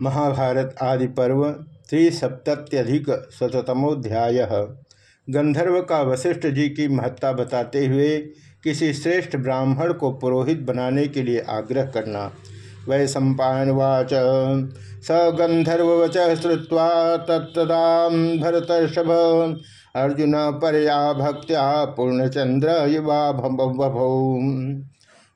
महाभारत आदि पर्व त्रिसप्तत्यधिक शतमोध्याय गंधर्व का वशिष्ठ जी की महत्ता बताते हुए किसी श्रेष्ठ ब्राह्मण को पुरोहित बनाने के लिए आग्रह करना। वै सम्पावाच स गंधर्वच श्रुवा तत्दा भरतर्षभ। अर्जुन परया भक्त्या पूर्णचंद्र युवा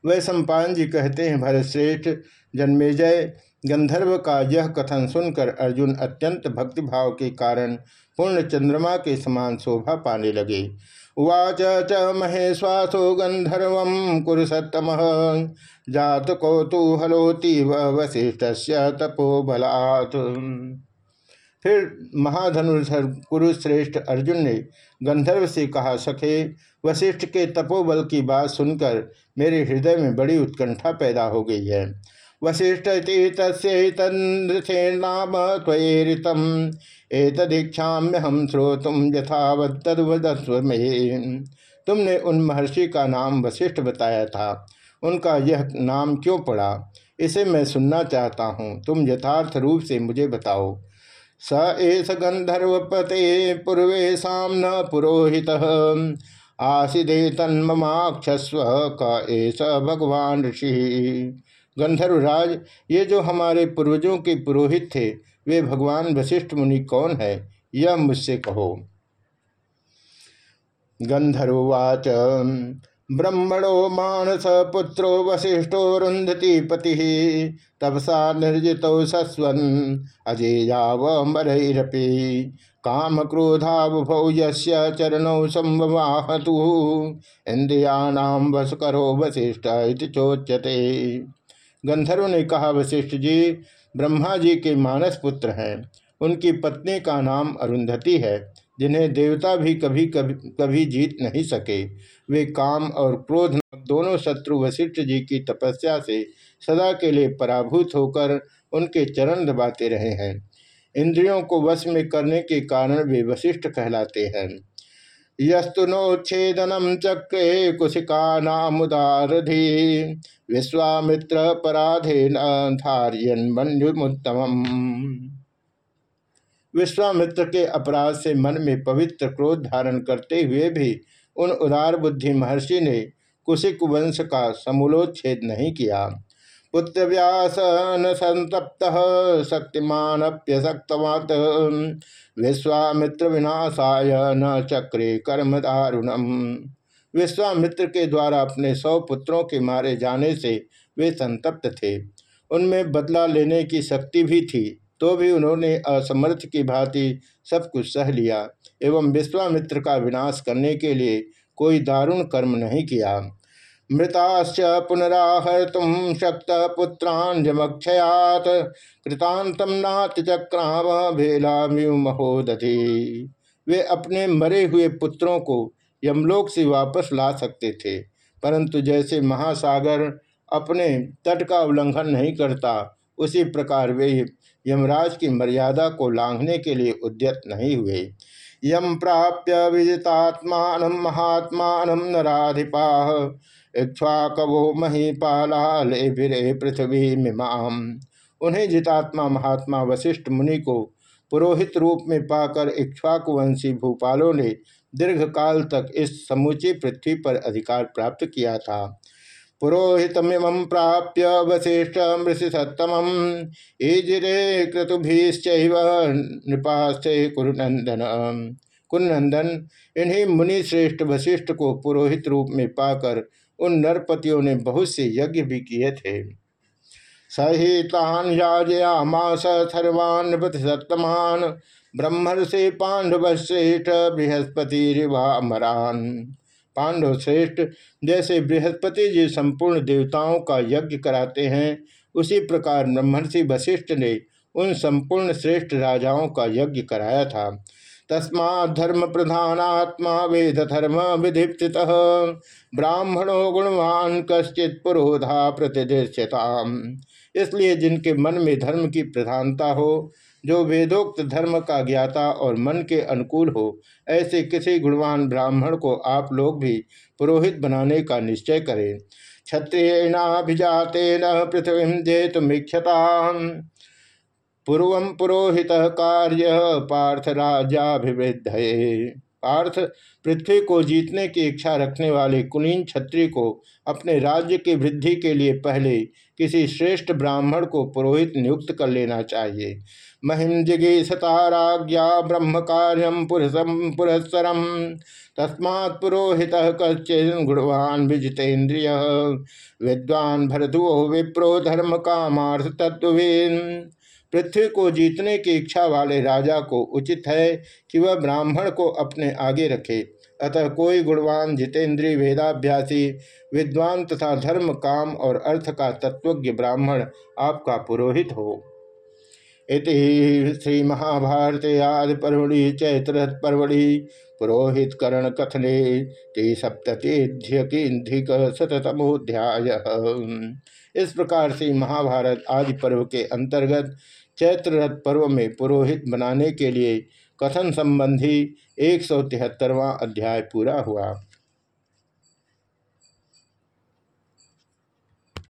वै सम्पान जी कहते हैं, भरतश्रेष्ठ जन्मेजय गंधर्व का यह कथन सुनकर अर्जुन अत्यंत भक्तिभाव के कारण पूर्ण चंद्रमा के समान शोभा पाने लगे। उवाच च महेश्वासो गंधर्व कुरुसतम जात कौतूहलोतीव वशिष्ठ तपो बलात् फिर महाधनुर्धर कुरुश्रेष्ठ अर्जुन ने गंधर्व से कहा, सखे वशिष्ठ के तपोबल की बात सुनकर मेरे हृदय में बड़ी उत्कंठा पैदा हो गई है। वशिष्ठ तस्ेनाम त्वरितम एतदीक्षाम्य हम श्रोतुम यथावत में तुमने उन महर्षि का नाम वशिष्ठ बताया था। उनका यह नाम क्यों पड़ा? इसे मैं सुनना चाहता हूँ। तुम यथार्थ रूप से मुझे बताओ। स एस गंधर्वपते पूर्वेशा न पुरोहित। आसिदे तन्ममाक्षस्व क एस भगवान ऋषि। गंधर्वराज, ये जो हमारे पूर्वजों के पुरोहित थे, वे भगवान वशिष्ठ मुनि कौन है, यह मुझसे कहो। गंधर्वाच ब्रह्मणो मानस पुत्रो वशिष्ठो रुंधति पति, तपसा निर्जित सस्वन अजेयावरपी काम क्रोधाभौ यरणौ संवाहतु इंद्रियाणाम वसुकरो वशिष्ठ चोच्यते। गंधर्व ने कहा, वशिष्ठ जी, ब्रह्मा जी के मानस पुत्र हैं। उनकी पत्नी का नाम अरुंधति है, जिन्हें देवता भी कभी कभी कभी जीत नहीं सके। वे काम और क्रोध दोनों शत्रु वशिष्ठ जी की तपस्या से सदा के लिए पराभूत होकर उनके चरण दबाते रहे हैं। इंद्रियों को वश में करने के कारण वे वशिष्ठ कहलाते हैं। यस्तु नोच्छेदनम चक्रे कुशिका नामुदारधि विश्वामित्र पराधे नार्यन मंजुमुत्तम विश्वामित्र के अपराध से मन में पवित्र क्रोध धारण करते हुए भी उन उदार बुद्धि महर्षि ने कुशिक वंश का समूलोच्छेद नहीं किया। पुत्र व्यास न संतप्त शक्तिमान अप्यशक्तवात विश्वामित्र विनाशाय न चक्रे कर्म दारुणम। विश्वामित्र के द्वारा अपने सौ पुत्रों के मारे जाने से वे संतप्त थे। उनमें बदला लेने की शक्ति भी थी तो भी उन्होंने असमर्थ की भांति सब कुछ सह लिया, एवं विश्वामित्र का विनाश करने के लिए कोई दारुण कर्म नहीं किया। मृताश्च पुनराहर तुम शक्त पुत्रांजमक्षयात कृतांतम नातचक्राम भेलाम्यु वे अपने मरे हुए पुत्रों को यमलोक से वापस ला सकते थे, परंतु जैसे महासागर अपने तट का उल्लंघन नहीं करता, उसी प्रकार वे यमराज की मर्यादा को लांघने के लिए उद्यत नहीं हुए। यम प्राप्य विजितात्मा महात्मा नाधिपा इक्ष्वाकवो महीपाला ले फिरे पृथ्वी मिमाम उन्हें जितात्मा महात्मा वशिष्ठ मुनि को पुरोहित रूप में पाकर इक्ष्वाकुवंशी भूपालों ने दीर्घ काल तक इस समूची पृथ्वी पर अधिकार प्राप्त किया था। पुरोहितमिम प्राप्य वशिष्ठ मृषिसत्तम ईजिरे क्रतुभीश्च नृपास्थे कुरुनंदन। कुरुनंदन, इन्हीं मुनि श्रेष्ठ वशिष्ठ को पुरोहित रूप में पाकर उन नरपतियों ने बहुत से यज्ञ भी किए थे। सहितान याजयामास सर्वान् सत्तमान ब्रह्मर्षि पांडव श्रेष्ठ बृहस्पति रिवामरान पांडव श्रेष्ठ जैसे बृहस्पति जी संपूर्ण देवताओं का यज्ञ कराते हैं, उसी प्रकार ब्रह्मर्षि वशिष्ठ ने उन संपूर्ण श्रेष्ठ राजाओं का यज्ञ कराया था। तस्मा धर्म प्रधानात्मा वेद धर्म विधिप्त ब्राह्मणो गुणवान कश्चित पुरोधा प्रतिदृश्यता इसलिए जिनके मन में धर्म की प्रधानता हो, जो वेदोक्त धर्म का ज्ञाता और मन के अनुकूल हो, ऐसे किसी गुणवान ब्राह्मण को आप लोग भी पुरोहित बनाने का निश्चय करें। क्षत्रियणाभिजाते न पृथ्वी जेतुमीक्षता पूर्व पुरोहित कार्य पार्थ राजाभिवृद्ध पार्थ पृथ्वी को जीतने की इच्छा रखने वाले कुलीन छत्री को अपने राज्य की वृद्धि के लिए पहले किसी श्रेष्ठ ब्राह्मण को पुरोहित नियुक्त कर लेना चाहिए। महिम जिगीषताराज्ञा ब्रह्म कार्यम पुरुषम पुरस्सरम तस्मा पुरोहित कश्चिन गुणवान विजितेन्द्रिय। विद्वान भरदुओ विप्रो धर्म कामार्थ तत्वीन पृथ्वी को जीतने की इच्छा वाले राजा को उचित है कि वह ब्राह्मण को अपने आगे रखे। अतः कोई गुणवान जितेंद्रीय वेदाभ्यासी, विद्वान तथा धर्म, काम और अर्थ का तत्वज्ञ ब्राह्मण आपका पुरोहित हो। इति श्री महाभारत आदि पर्वणि चैत्र पर्वणि पुरोहित करण कथने ते सप्ततिधिक शतमोध्याय इस प्रकार से महाभारत आदि पर्व के अंतर्गत चैत्र रथ पर्व में पुरोहित बनाने के लिए कथन संबंधी एक सौ अध्याय पूरा हुआ।